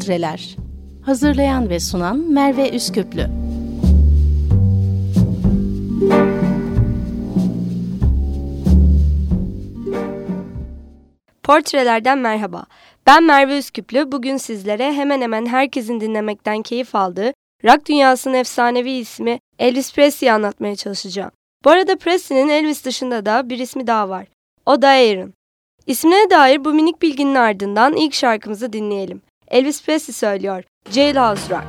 Portreler Hazırlayan ve sunan Merve Üsküplü Portrelerden merhaba. Ben Merve Üsküplü. Bugün sizlere hemen hemen herkesin dinlemekten keyif aldığı rock dünyasının efsanevi ismi Elvis Presley'i anlatmaya çalışacağım. Bu arada Presley'nin Elvis dışında da bir ismi daha var. O da Aaron. İsmine dair bu minik bilginin ardından ilk şarkımızı dinleyelim. Elvis Presley söylüyor. Jailhouse Rock.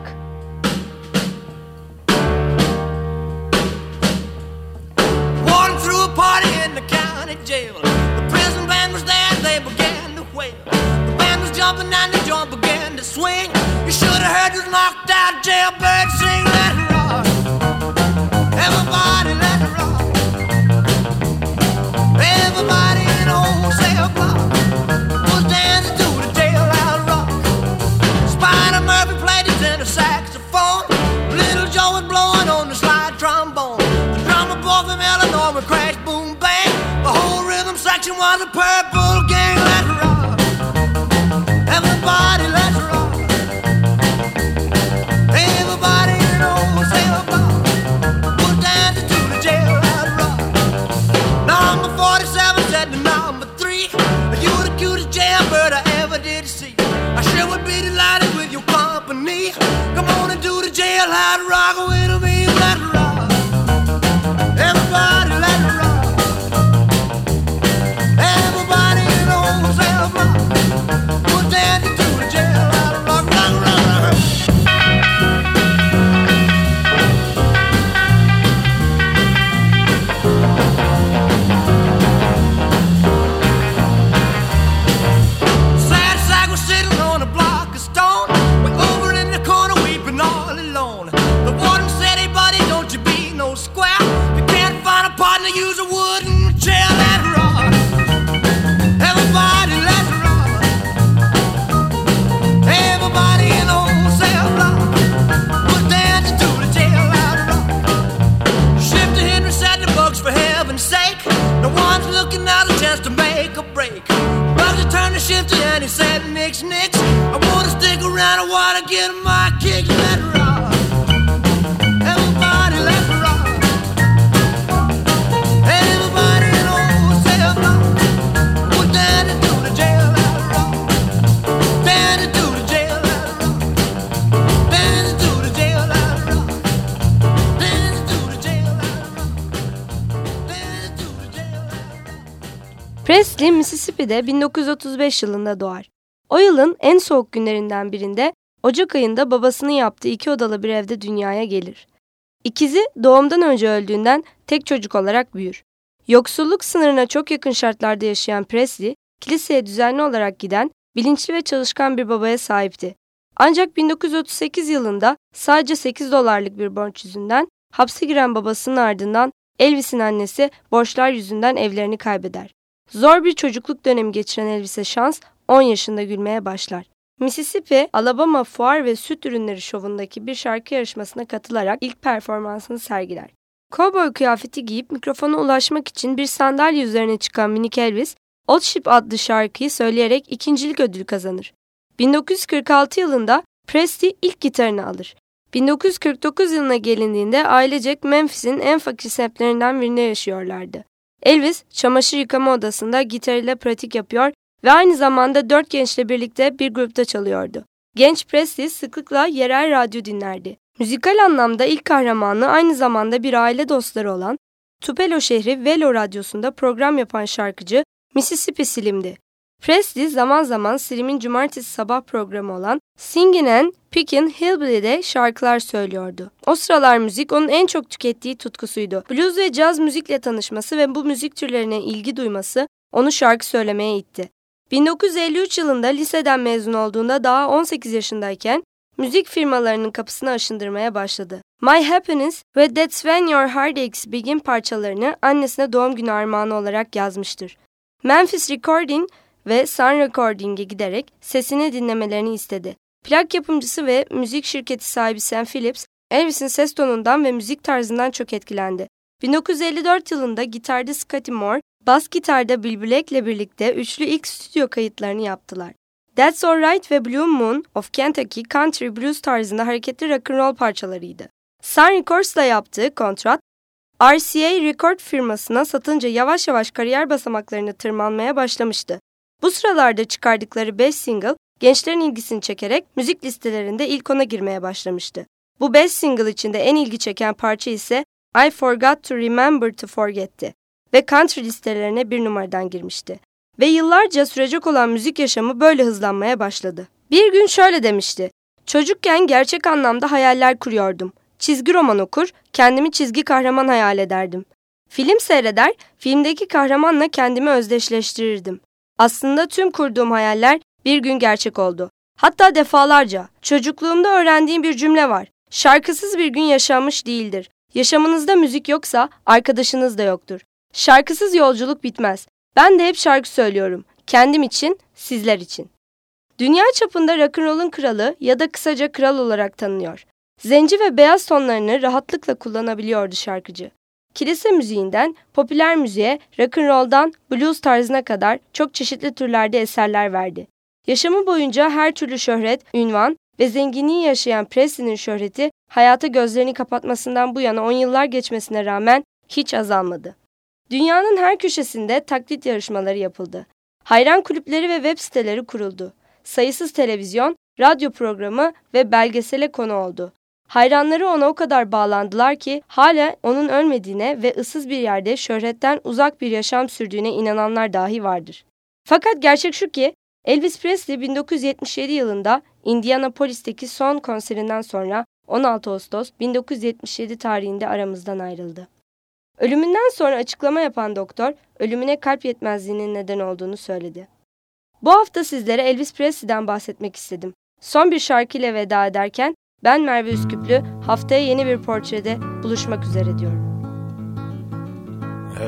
Walking through a party in the county jail. The prison band was there, they began to wail. The band was jumping and the joint began to swing. You should have heard this knocked out jailbird sing. Boy from Illinois would crash, boom, bang. The whole rhythm section was a purple gang. Square. You can't find a partner, use a wooden chair. Let's rock. Everybody, let's rock. Everybody in the old cell block was dancing to the jailhouse rock. Shifter Henry said the bugs for heaven's sake. No one's looking out a chance to make a break. Bugsy turned to shifter and he said, Mississippi'de 1935 yılında doğar. O yılın en soğuk günlerinden birinde Ocak ayında babasının yaptığı iki odalı bir evde dünyaya gelir. İkizi doğumdan önce öldüğünden tek çocuk olarak büyür. Yoksulluk sınırına çok yakın şartlarda yaşayan Presley, kiliseye düzenli olarak giden, bilinçli ve çalışkan bir babaya sahipti. Ancak 1938 yılında sadece 8 dolarlık bir borç yüzünden hapse giren babasının ardından Elvis'in annesi borçlar yüzünden evlerini kaybeder. Zor bir çocukluk dönemi geçiren Elvis'e şans 10 yaşında gülmeye başlar. Mississippi, Alabama Fuar ve Süt Ürünleri Şovu'ndaki bir şarkı yarışmasına katılarak ilk performansını sergiler. Cowboy kıyafeti giyip mikrofona ulaşmak için bir sandalye üzerine çıkan minik Elvis, Old Ship adlı şarkıyı söyleyerek ikincilik ödülü kazanır. 1946 yılında Presley ilk gitarını alır. 1949 yılına gelindiğinde ailecek Memphis'in en fakir semtlerinden birinde yaşıyorlardı. Elvis, çamaşır yıkama odasında gitarıyla pratik yapıyor ve aynı zamanda dört gençle birlikte bir grupta çalıyordu. Genç Presley sıklıkla yerel radyo dinlerdi. Müzikal anlamda ilk kahramanı aynı zamanda bir aile dostları olan Tupelo şehri Velo radyosunda program yapan şarkıcı Mississippi Slim'di. Presley zaman zaman Slim'in cumartesi sabah programı olan Singin' and Pickin' Hillbilly'de şarkılar söylüyordu. O sıralar müzik onun en çok tükettiği tutkusuydu. Blues ve caz müzikle tanışması ve bu müzik türlerine ilgi duyması onu şarkı söylemeye itti. 1953 yılında liseden mezun olduğunda daha 18 yaşındayken müzik firmalarının kapısını aşındırmaya başladı. My Happiness ve That's When Your Heartaches Begin parçalarını annesine doğum günü armağanı olarak yazmıştır. Memphis Recording ve Sun Recording'e giderek sesini dinlemelerini istedi. Plak yapımcısı ve müzik şirketi sahibi Sam Phillips, Elvis'in ses tonundan ve müzik tarzından çok etkilendi. 1954 yılında gitarda Scotty Moore, bas gitarda Bill Black'le birlikte üçlü ilk stüdyo kayıtlarını yaptılar. That's Alright ve Blue Moon of Kentucky country blues tarzında hareketli rock'n'roll parçalarıydı. Sun Records'la yaptığı kontrat, RCA Record firmasına satınca yavaş yavaş kariyer basamaklarını tırmanmaya başlamıştı. Bu sıralarda çıkardıkları 5 single gençlerin ilgisini çekerek müzik listelerinde ilk ona girmeye başlamıştı. Bu 5 single içinde en ilgi çeken parça ise I Forgot to Remember to Forget'ti ve country listelerine bir numaradan girmişti. Ve yıllarca sürecek olan müzik yaşamı böyle hızlanmaya başladı. Bir gün şöyle demişti. Çocukken gerçek anlamda hayaller kuruyordum. Çizgi roman okur, kendimi çizgi kahraman hayal ederdim. Film seyreder, filmdeki kahramanla kendimi özdeşleştirirdim. Aslında tüm kurduğum hayaller bir gün gerçek oldu. Hatta defalarca. Çocukluğumda öğrendiğim bir cümle var. Şarkısız bir gün yaşanmış değildir. Yaşamınızda müzik yoksa arkadaşınız da yoktur. Şarkısız yolculuk bitmez. Ben de hep şarkı söylüyorum. Kendim için, sizler için. Dünya çapında rock'n'roll'un kralı ya da kısaca kral olarak tanınıyor. Zenci ve beyaz tonlarını rahatlıkla kullanabiliyordu şarkıcı. Kilise müziğinden popüler müziğe, rock'n'roll'dan blues tarzına kadar çok çeşitli türlerde eserler verdi. Yaşamı boyunca her türlü şöhret, ünvan ve zenginliği yaşayan Presley'nin şöhreti hayata gözlerini kapatmasından bu yana on yıllar geçmesine rağmen hiç azalmadı. Dünyanın her köşesinde taklit yarışmaları yapıldı. Hayran kulüpleri ve web siteleri kuruldu. Sayısız televizyon, radyo programı ve belgesele konu oldu. Hayranları ona o kadar bağlandılar ki hala onun ölmediğine ve ıssız bir yerde şöhretten uzak bir yaşam sürdüğüne inananlar dahi vardır. Fakat gerçek şu ki Elvis Presley 1977 yılında Indianapolis'teki son konserinden sonra 16 Ağustos 1977 tarihinde aramızdan ayrıldı. Ölümünden sonra açıklama yapan doktor, ölümüne kalp yetmezliğinin neden olduğunu söyledi. Bu hafta sizlere Elvis Presley'den bahsetmek istedim. Son bir şarkıyla veda ederken ben Merve Üsküplü haftaya yeni bir portrede buluşmak üzere diyorum.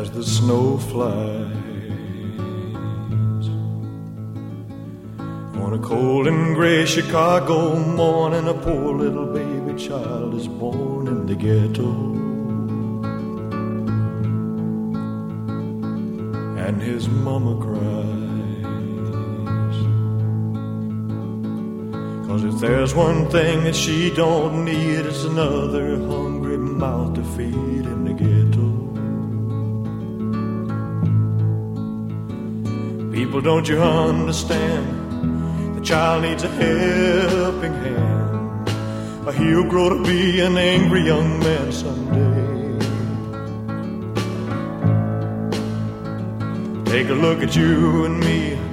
As the snow flies On a cold and gray Chicago morning A poor little baby child is born in the ghetto And his mama cries Cause if there's one thing that she don't need, it's another hungry mouth to feed in the ghetto. People, don't you understand? The child needs a helping hand. Or he'll grow to be an angry young man someday. Take a look at you and me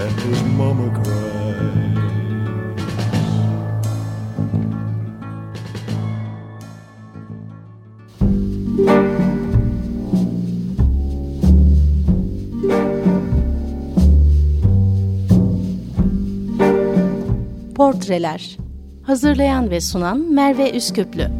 And his mama cries. Portreler Hazırlayan ve sunan Merve Üsküplü